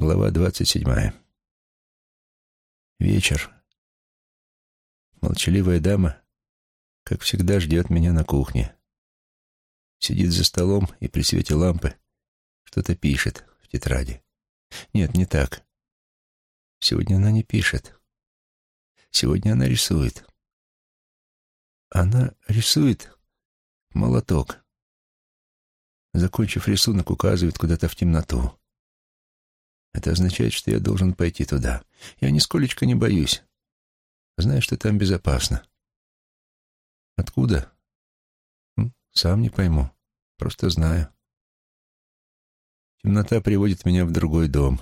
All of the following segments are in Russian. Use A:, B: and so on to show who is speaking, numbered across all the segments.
A: Глава двадцать седьмая. Вечер. Молчаливая дама, как всегда, ждет меня на кухне. Сидит за столом и при свете лампы что-то пишет в тетради. Нет, не так. Сегодня она не пишет. Сегодня она рисует. Она рисует молоток. Закончив рисунок, указывает куда-то в темноту. Это означает, что я должен пойти туда. Я нисколечко не боюсь. Знаю, что там безопасно. Откуда? Сам не пойму. Просто знаю. Темнота приводит меня в другой дом.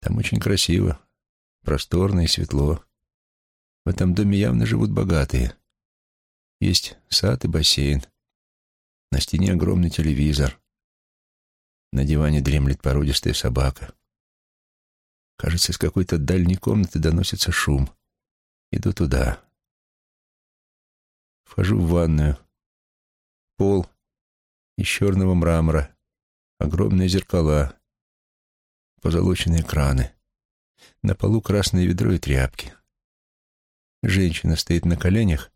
A: Там очень красиво, просторно и светло. В этом доме явно живут богатые. Есть сад и бассейн. На стене огромный телевизор. На диване дремлет породистая собака. Кажется, из какой-то дальней комнаты доносится шум. Иду туда. Вхожу в ванную. Пол из черного мрамора. Огромные зеркала. Позолоченные краны. На полу красное ведро и тряпки. Женщина стоит на коленях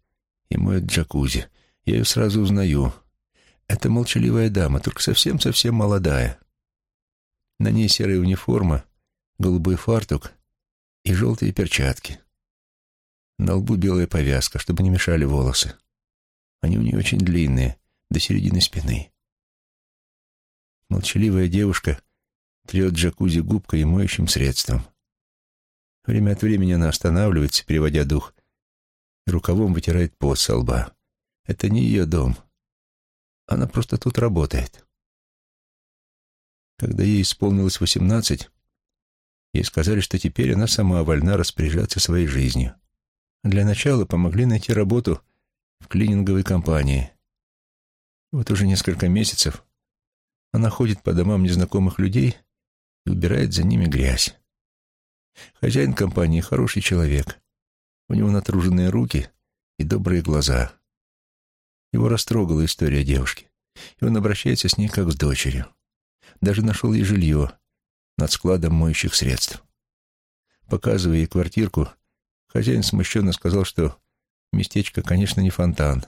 A: и моет джакузи. Я ее сразу узнаю — это молчаливая дама, только совсем-совсем молодая. На ней серая униформа, голубой фартук и желтые перчатки. На лбу белая повязка, чтобы не мешали волосы. Они у нее очень длинные, до середины спины. Молчаливая девушка трет джакузи губкой и моющим средством. Время от времени она останавливается, переводя дух, и рукавом вытирает пот со лба. Это не ее дом. Она просто тут работает. Когда ей исполнилось восемнадцать, ей сказали, что теперь она сама вольна распоряжаться своей жизнью. Для начала помогли найти работу в клининговой компании. Вот уже несколько месяцев она ходит по домам незнакомых людей и убирает за ними грязь. Хозяин компании хороший человек. У него натруженные руки и добрые глаза. Его растрогала история девушки, и он обращается с ней как с дочерью. Даже нашел ей жилье над складом моющих средств. Показывая ей квартирку, хозяин смущенно сказал, что местечко, конечно, не фонтан.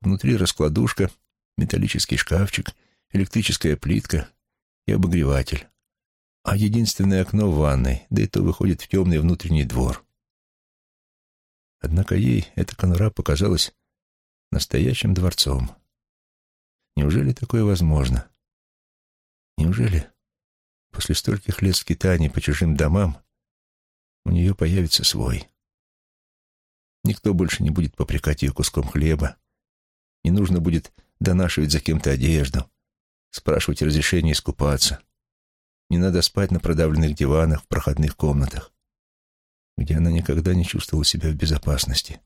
A: Внутри раскладушка, металлический шкафчик, электрическая плитка и обогреватель. А единственное окно в ванной, да и то выходит в темный внутренний двор. Однако ей эта конура показалась настоящим дворцом. Неужели такое возможно? Неужели после стольких лет скитаний по чужим домам у нее появится свой? Никто больше не будет попрекать ее куском хлеба. Не нужно будет донашивать за кем-то одежду, спрашивать разрешения искупаться. Не надо спать на продавленных диванах в проходных комнатах, где она никогда не чувствовала себя в безопасности.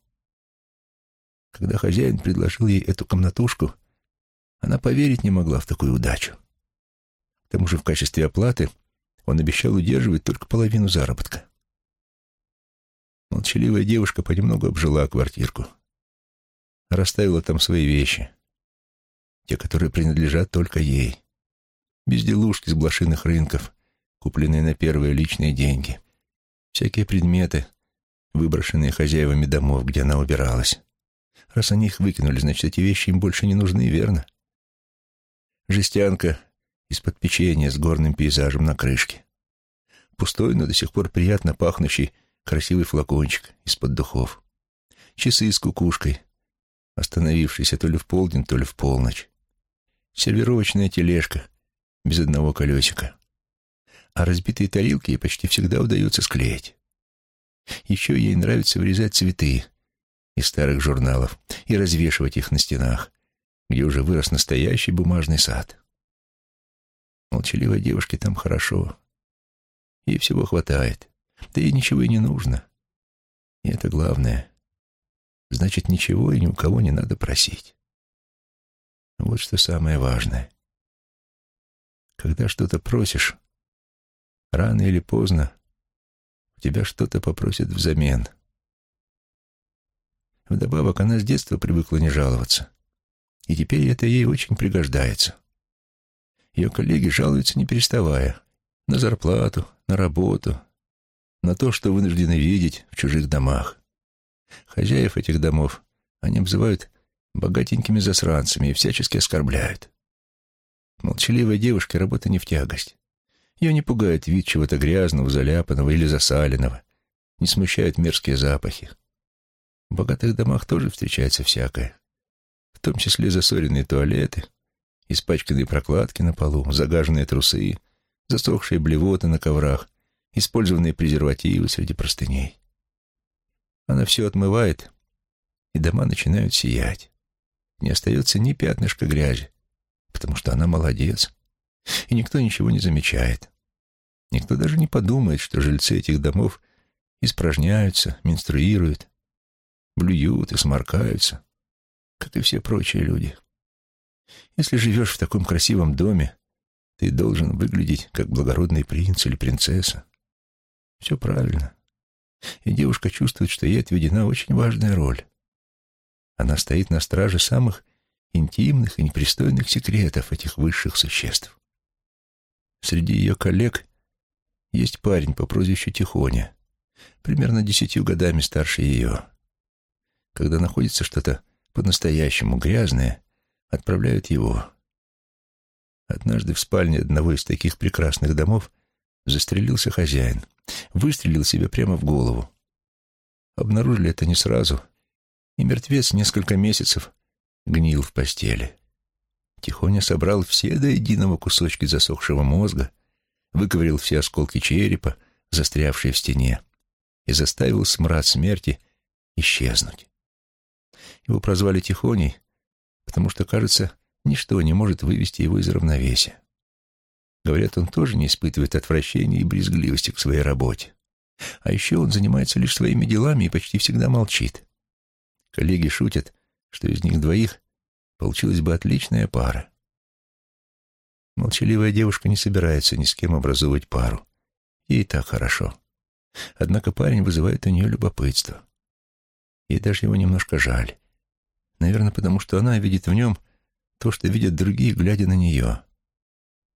A: Когда хозяин предложил ей эту комнатушку, она поверить не могла в такую удачу. К тому же в качестве оплаты он обещал удерживать только половину заработка. Молчаливая девушка понемногу обжила квартирку. Расставила там свои вещи. Те, которые принадлежат только ей. Безделушки с блошиных рынков, купленные на первые личные деньги. Всякие предметы, выброшенные хозяевами домов, где она убиралась. Раз они их выкинули, значит, эти вещи им больше не нужны, верно? Жестянка из-под печенья с горным пейзажем на крышке. Пустой, но до сих пор приятно пахнущий красивый флакончик из-под духов. Часы с кукушкой, остановившиеся то ли в полдень, то ли в полночь. Сервировочная тележка без одного колесика. А разбитые тарелки ей почти всегда удается склеить. Еще ей нравится вырезать цветы из старых журналов и развешивать их на стенах, где уже вырос настоящий бумажный сад. Молчаливой девушке там хорошо. Ей всего хватает. Да ей ничего и не нужно. И это главное. Значит, ничего и ни у кого не надо просить. Вот что самое важное. Когда что-то просишь, рано или поздно у тебя что-то попросят взамен. Вдобавок, она с детства привыкла не жаловаться. И теперь это ей очень пригождается. Ее коллеги жалуются не переставая. На зарплату, на работу, на то, что вынуждены видеть в чужих домах. Хозяев этих домов они обзывают богатенькими засранцами и всячески оскорбляют. Молчаливой девушке работа не в тягость. Ее не пугает вид чего-то грязного, заляпанного или засаленного, не смущают мерзкие запахи. В богатых домах тоже встречается всякое, в том числе засоренные туалеты, испачканные прокладки на полу, загаженные трусы, засохшие блевоты на коврах, использованные презервативы среди простыней. Она все отмывает, и дома начинают сиять. Не остается ни пятнышка грязи, потому что она молодец, и никто ничего не замечает. Никто даже не подумает, что жильцы этих домов испражняются, менструируют, блюют и сморкаются, как и все прочие люди. Если живешь в таком красивом доме, ты должен выглядеть как благородный принц или принцесса. Все правильно. И девушка чувствует, что ей отведена очень важная роль. Она стоит на страже самых интимных и непристойных секретов этих высших существ. Среди ее коллег есть парень по прозвищу Тихоня, примерно десятью годами старше ее. Когда находится что-то по-настоящему грязное, отправляют его. Однажды в спальне одного из таких прекрасных домов застрелился хозяин. Выстрелил себе прямо в голову. Обнаружили это не сразу, и мертвец несколько месяцев гнил в постели. Тихоня собрал все до единого кусочки засохшего мозга, выковырил все осколки черепа, застрявшие в стене, и заставил смрад смерти исчезнуть. Его прозвали Тихоней, потому что, кажется, ничто не может вывести его из равновесия. Говорят, он тоже не испытывает отвращения и брезгливости к своей работе. А еще он занимается лишь своими делами и почти всегда молчит. Коллеги шутят, что из них двоих получилась бы отличная пара. Молчаливая девушка не собирается ни с кем образовывать пару. Ей так хорошо. Однако парень вызывает у нее любопытство. Ей даже его немножко жаль. Наверное, потому что она видит в нем то, что видят другие, глядя на нее.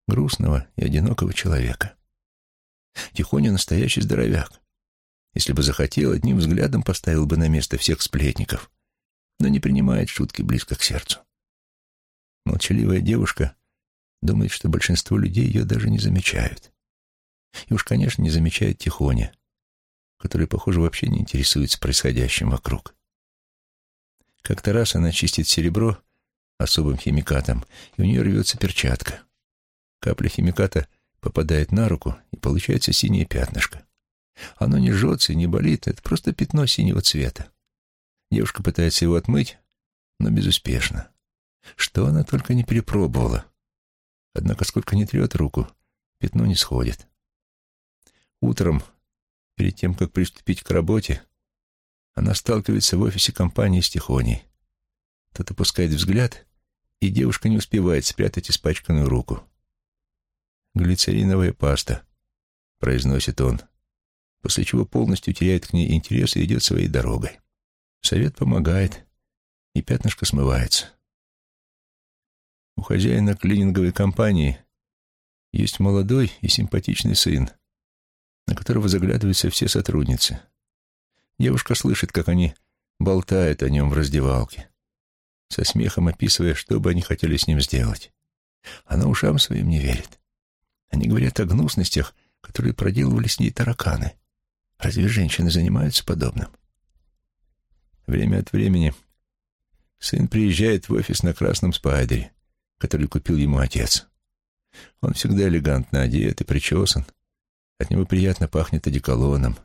A: Грустного и одинокого человека. Тихоня настоящий здоровяк. Если бы захотел, одним взглядом поставил бы на место всех сплетников, но не принимает шутки близко к сердцу. Молчаливая девушка думает, что большинство людей ее даже не замечают. И уж, конечно, не замечает Тихоня, который, похоже, вообще не интересуется происходящим вокруг. Как-то раз она чистит серебро особым химикатом, и у нее рвется перчатка. Капля химиката попадает на руку, и получается синее пятнышко. Оно не жжется и не болит, это просто пятно синего цвета. Девушка пытается его отмыть, но безуспешно. Что она только не перепробовала. Однако сколько не трет руку, пятно не сходит. Утром, перед тем, как приступить к работе, она сталкивается в офисе компании с Тихоней. Тот опускает взгляд, и девушка не успевает спрятать испачканную руку. «Глицериновая паста», — произносит он, после чего полностью теряет к ней интерес и идет своей дорогой. Совет помогает, и пятнышко смывается. У хозяина клининговой компании есть молодой и симпатичный сын, на которого заглядываются все сотрудницы. Девушка слышит, как они болтают о нем в раздевалке, со смехом описывая, что бы они хотели с ним сделать. Она ушам своим не верит. Они говорят о гнусностях, которые проделывали с ней тараканы. Разве женщины занимаются подобным? Время от времени сын приезжает в офис на красном спайдере, который купил ему отец. Он всегда элегантно одет и причесан. От него приятно пахнет одеколоном.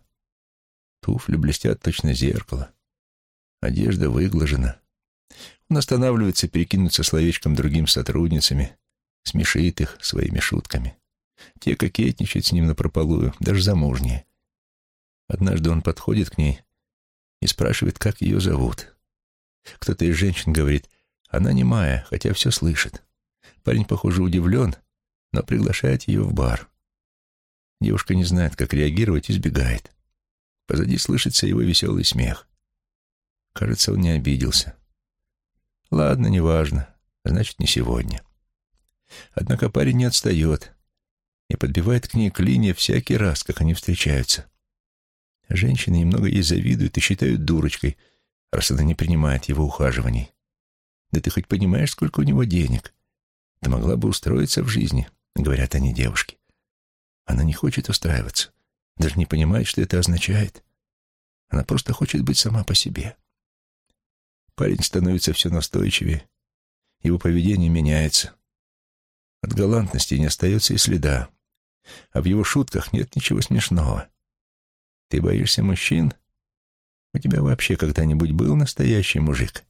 A: Туфли блестят точно зеркало. Одежда выглажена. Он останавливается перекинуться словечком другим сотрудницами, смешит их своими шутками. Те кокетничают с ним напропалую, даже замужние. Однажды он подходит к ней и спрашивает, как ее зовут. Кто-то из женщин говорит, она не Майя, хотя все слышит. Парень, похоже, удивлен, но приглашает ее в бар. Девушка не знает, как реагировать, и сбегает. Позади слышится его веселый смех. Кажется, он не обиделся. Ладно, неважно. Значит, не сегодня. Однако парень не отстает. и подбивает к ней клинья всякий раз, как они встречаются. Женщины немного ей завидуют и считают дурочкой, раз она не принимает его ухаживаний. Да ты хоть понимаешь, сколько у него денег? Ты могла бы устроиться в жизни, говорят они девушки. Она не хочет устраиваться, даже не понимает, что это означает. Она просто хочет быть сама по себе. Парень становится все настойчивее, его поведение меняется. От галантности не остается и следа, а в его шутках нет ничего смешного. Ты боишься мужчин? У тебя вообще когда-нибудь был настоящий мужик?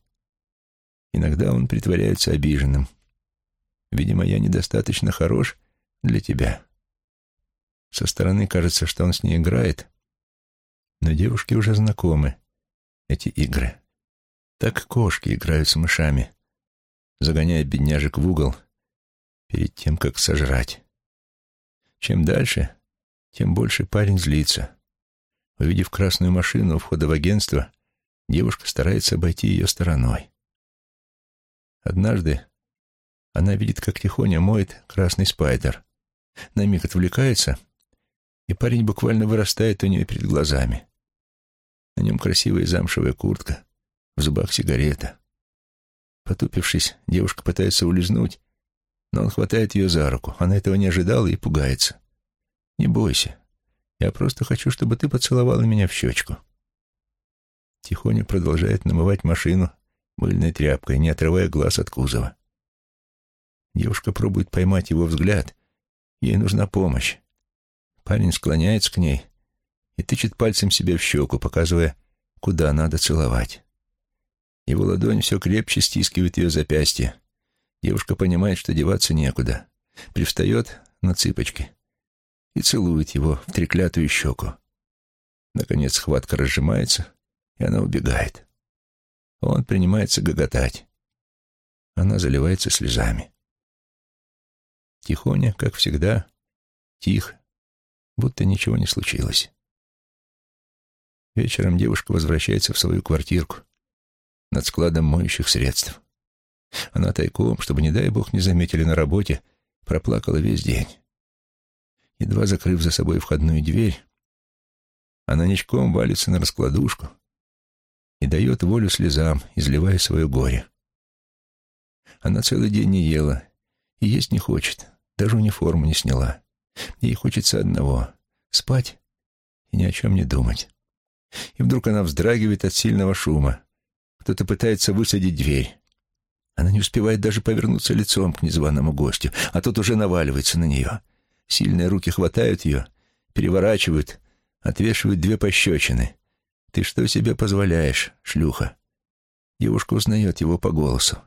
A: Иногда он притворяется обиженным. Видимо, я недостаточно хорош для тебя. Со стороны кажется, что он с ней играет, но девушки уже знакомы, эти игры. Так кошки играют с мышами, загоняя бедняжек в угол перед тем, как сожрать. Чем дальше, тем больше парень злится. Увидев красную машину у входа в агентство, девушка старается обойти ее стороной. Однажды она видит, как тихоня моет красный спайдер. На миг отвлекается, и парень буквально вырастает у нее перед глазами. На нем красивая замшевая куртка, в зубах сигарета. Потупившись, девушка пытается улизнуть, но он хватает ее за руку. Она этого не ожидала и пугается. «Не бойся. Я просто хочу, чтобы ты поцеловала меня в щечку». Тихоня продолжает намывать машину мыльной тряпкой, не отрывая глаз от кузова. Девушка пробует поймать его взгляд. Ей нужна помощь. Парень склоняется к ней и тычет пальцем себе в щеку, показывая, куда надо целовать. Его ладонь все крепче стискивает ее запястье. Девушка понимает, что деваться некуда. Привстает на цыпочки и целует его в треклятую щеку. Наконец схватка разжимается, и она убегает. Он принимается гоготать. Она заливается слезами. Тихоня, как всегда, тих, будто ничего не случилось. Вечером девушка возвращается в свою квартирку над складом моющих средств. Она тайком, чтобы, не дай бог, не заметили на работе, проплакала весь день. Едва закрыв за собой входную дверь, она ничком валится на раскладушку и дает волю слезам, изливая свое горе. Она целый день не ела и есть не хочет, даже униформу не сняла. Ей хочется одного — спать и ни о чем не думать. И вдруг она вздрагивает от сильного шума. Кто-то пытается высадить дверь. Она не успевает даже повернуться лицом к незваному гостю, а тот уже наваливается на нее. Сильные руки хватают ее, переворачивают, отвешивают две пощечины. «Ты что себе позволяешь, шлюха?» Девушка узнает его по голосу.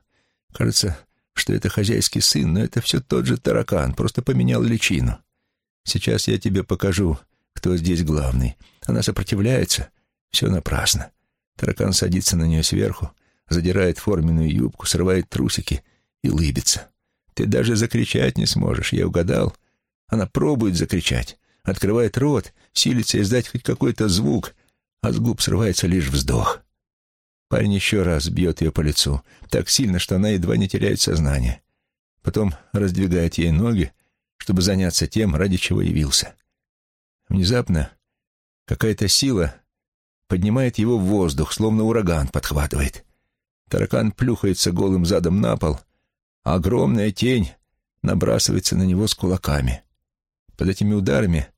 A: Кажется, что это хозяйский сын, но это все тот же таракан, просто поменял личину. Сейчас я тебе покажу, кто здесь главный. Она сопротивляется. Все напрасно. Таракан садится на нее сверху, задирает форменную юбку, срывает трусики и лыбится. Ты даже закричать не сможешь, я угадал. Она пробует закричать, открывает рот, силится издать хоть какой-то звук, а с губ срывается лишь вздох. Парень еще раз бьет ее по лицу, так сильно, что она едва не теряет сознание. Потом раздвигает ей ноги, чтобы заняться тем, ради чего явился. Внезапно какая-то сила поднимает его в воздух, словно ураган подхватывает. Таракан плюхается голым задом на пол, а огромная тень набрасывается на него с кулаками. Под этими ударами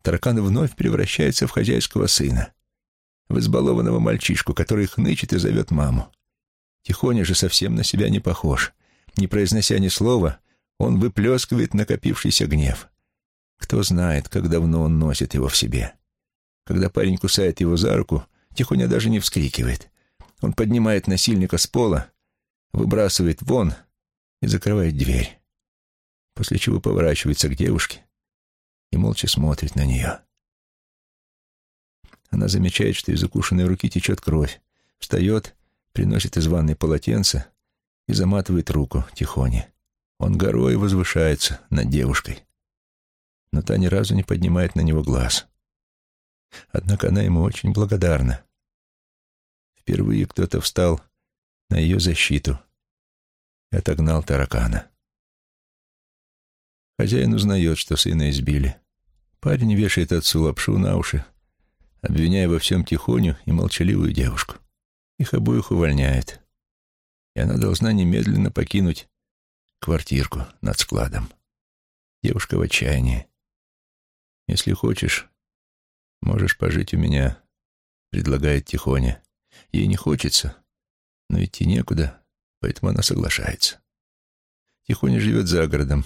A: таракан вновь превращается в хозяйского сына, в избалованного мальчишку, который хнычет и зовет маму. Тихоня же совсем на себя не похож. Не произнося ни слова, он выплескивает накопившийся гнев. Кто знает, как давно он носит его в себе. Когда парень кусает его за руку, Тихоня даже не вскрикивает. Он поднимает насильника с пола, выбрасывает вон и закрывает дверь, после чего поворачивается к девушке и молча смотрит на нее. Она замечает, что из укушенной руки течет кровь, встает, приносит из ванной полотенце и заматывает руку Тихоне. Он горой возвышается над девушкой, но та ни разу не поднимает на него глаз. Однако она ему очень благодарна. Впервые кто-то встал на ее защиту и отогнал таракана. Хозяин узнает, что сына избили. Парень вешает отцу лапшу на уши, обвиняя во всем тихоню и молчаливую девушку. Их обоих увольняет. И она должна немедленно покинуть квартирку над складом. Девушка в отчаянии. «Если хочешь, можешь пожить у меня», — предлагает Тихоня. Ей не хочется, но идти некуда, поэтому она соглашается. Тихоня живет за городом.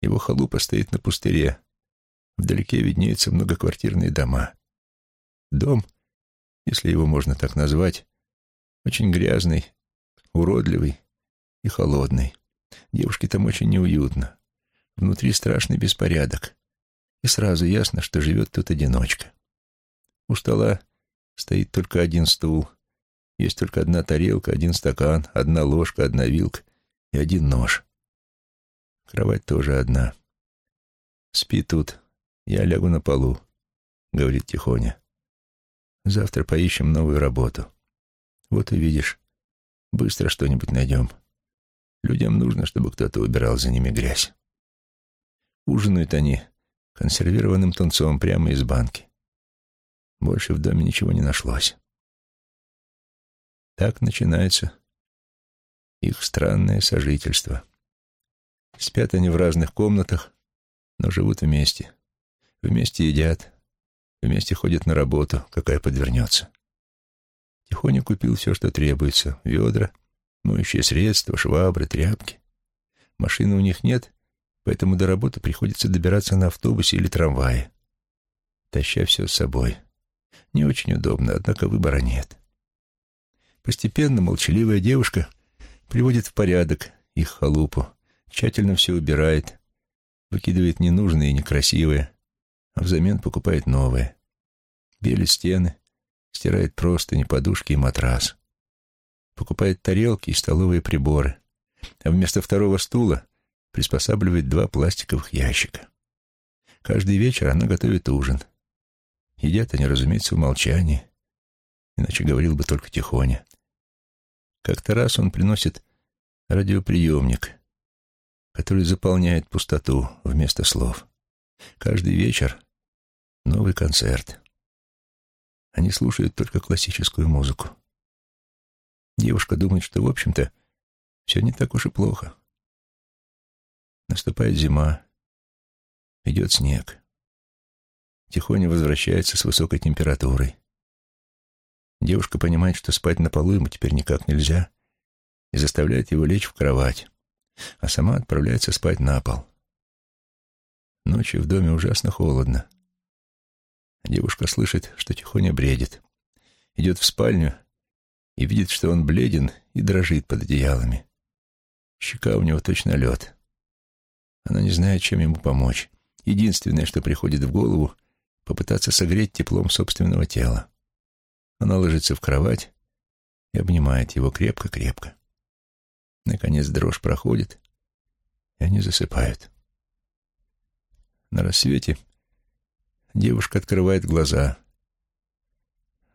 A: Его халупа стоит на пустыре. Вдалеке виднеются многоквартирные дома. Дом, если его можно так назвать, очень грязный, уродливый и холодный. Девушке там очень неуютно. Внутри страшный беспорядок. И сразу ясно, что живет тут одиночка. У стола стоит только один стул. Есть только одна тарелка, один стакан, одна ложка, одна вилка и один нож. Кровать тоже одна. «Спи тут, я лягу на полу», — говорит Тихоня. «Завтра поищем новую работу. Вот увидишь, быстро что-нибудь найдем. Людям нужно, чтобы кто-то убирал за ними грязь». Ужинают они консервированным тунцом прямо из банки. Больше в доме ничего не нашлось. Так начинается их странное сожительство. Спят они в разных комнатах, но живут вместе. Вместе едят, вместе ходят на работу, какая подвернется. Тихоня купил все, что требуется. Ведра, моющие средства, швабры, тряпки. Машины у них нет, поэтому до работы приходится добираться на автобусе или трамвае, таща все с собой. Не очень удобно, однако выбора нет. Постепенно молчаливая девушка приводит в порядок их халупу, тщательно все убирает, выкидывает ненужные и некрасивые, а взамен покупает новые. Белит стены, стирает простыни, подушки и матрас. Покупает тарелки и столовые приборы, а вместо второго стула приспосабливает два пластиковых ящика. Каждый вечер она готовит ужин. Едят они, разумеется, в молчании, иначе говорил бы только тихоня. Как-то раз он приносит радиоприемник, который заполняет пустоту вместо слов. Каждый вечер новый концерт. Они слушают только классическую музыку. Девушка думает, что, в общем-то, все не так уж и плохо. Наступает зима, идет снег. Тихоня возвращается с высокой температурой. Девушка понимает, что спать на полу ему теперь никак нельзя, и заставляет его лечь в кровать, а сама отправляется спать на пол. Ночью в доме ужасно холодно. Девушка слышит, что Тихоня бредит. Идет в спальню и видит, что он бледен и дрожит под одеялами. Щека у него точно лед. Она не знает, чем ему помочь. Единственное, что приходит в голову, попытаться согреть теплом собственного тела. Она ложится в кровать и обнимает его крепко-крепко. Наконец дрожь проходит, и они засыпают. На рассвете девушка открывает глаза.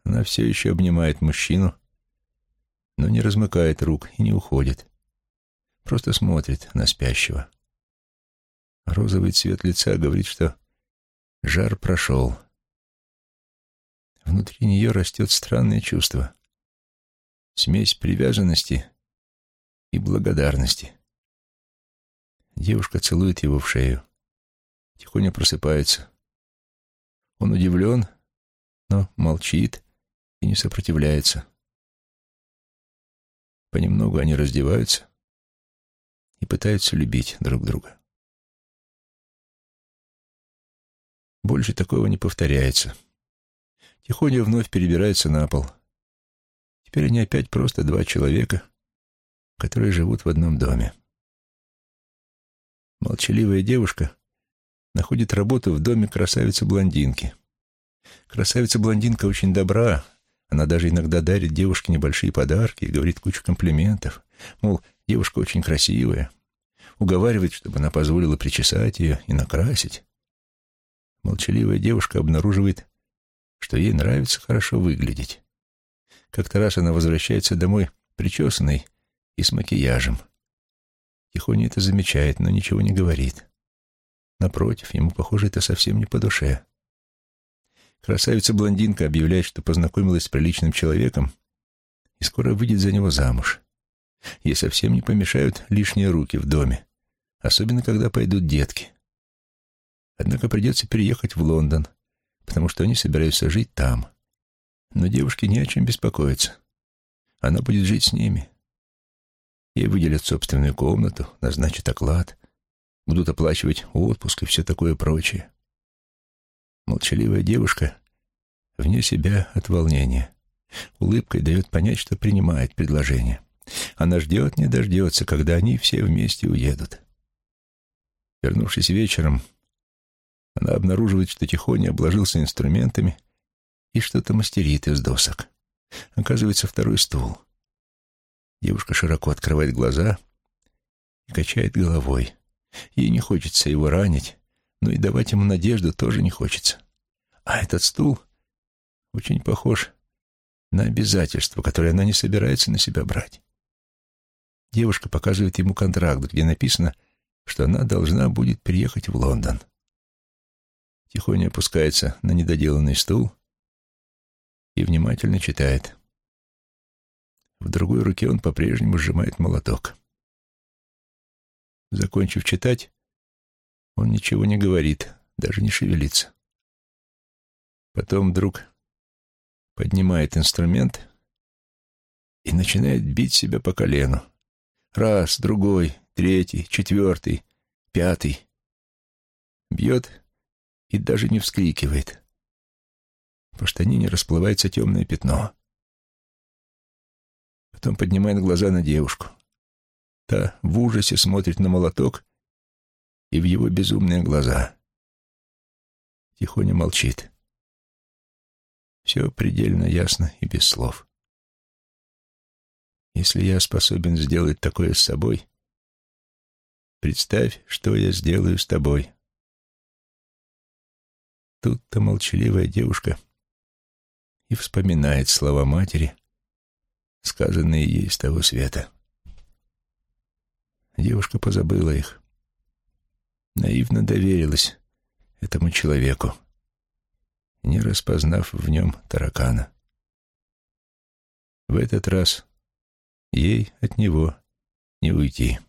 A: Она все еще обнимает мужчину, но не размыкает рук и не уходит. Просто смотрит на спящего. Розовый цвет лица говорит, что жар прошел. Внутри нее растет странное чувство. Смесь привязанности и благодарности. Девушка целует его в шею. Тихоня просыпается. Он удивлен, но молчит и не сопротивляется. Понемногу они раздеваются и пытаются любить друг друга. Больше такого не повторяется. Тихоня вновь перебирается на пол. Теперь они опять просто два человека, которые живут в одном доме. Молчаливая девушка находит работу в доме красавицы-блондинки. Красавица-блондинка очень добра, она даже иногда дарит девушке небольшие подарки и говорит кучу комплиментов. Мол, девушка очень красивая. Уговаривает, чтобы она позволила причесать ее и накрасить. Молчаливая девушка обнаруживает что ей нравится хорошо выглядеть. Как-то раз она возвращается домой причесанной и с макияжем. Тихоня это замечает, но ничего не говорит. Напротив, ему, похоже, это совсем не по душе. Красавица-блондинка объявляет, что познакомилась с приличным человеком и скоро выйдет за него замуж. Ей совсем не помешают лишние руки в доме, особенно когда пойдут детки. Однако придется переехать в Лондон, потому что они собираются жить там. Но девушке не о чем беспокоиться. Она будет жить с ними. Ей выделят собственную комнату, назначат оклад, будут оплачивать отпуск и все такое прочее. Молчаливая девушка вне себя от волнения. Улыбкой дает понять, что принимает предложение. Она ждет, не дождется, когда они все вместе уедут. Вернувшись вечером, она обнаруживает, что Тихоня обложился инструментами и что-то мастерит из досок. Оказывается, второй стул. Девушка широко открывает глаза и качает головой. Ей не хочется его ранить, но и давать ему надежду тоже не хочется. А этот стул очень похож на обязательство, которое она не собирается на себя брать. Девушка показывает ему контракт, где написано, что она должна будет приехать в Лондон. Тихоня опускается на недоделанный стул и внимательно читает. В другой руке он по-прежнему сжимает молоток. Закончив читать, он ничего не говорит, даже не шевелится. Потом вдруг поднимает инструмент и начинает бить себя по колену. Раз, другой, третий, четвертый, пятый. Бьет и даже не вскрикивает. По штанине расплывается темное пятно. Потом поднимает глаза на девушку. Та в ужасе смотрит на молоток и в его безумные глаза. Тихоня молчит. Все предельно ясно и без слов. Если я способен сделать такое с собой, представь, что я сделаю с тобой. Тут-то молчаливая девушка и вспоминает слова матери, сказанные ей с того света. Девушка позабыла их, наивно доверилась этому человеку, не распознав в нем таракана. В этот раз ей от него не уйти.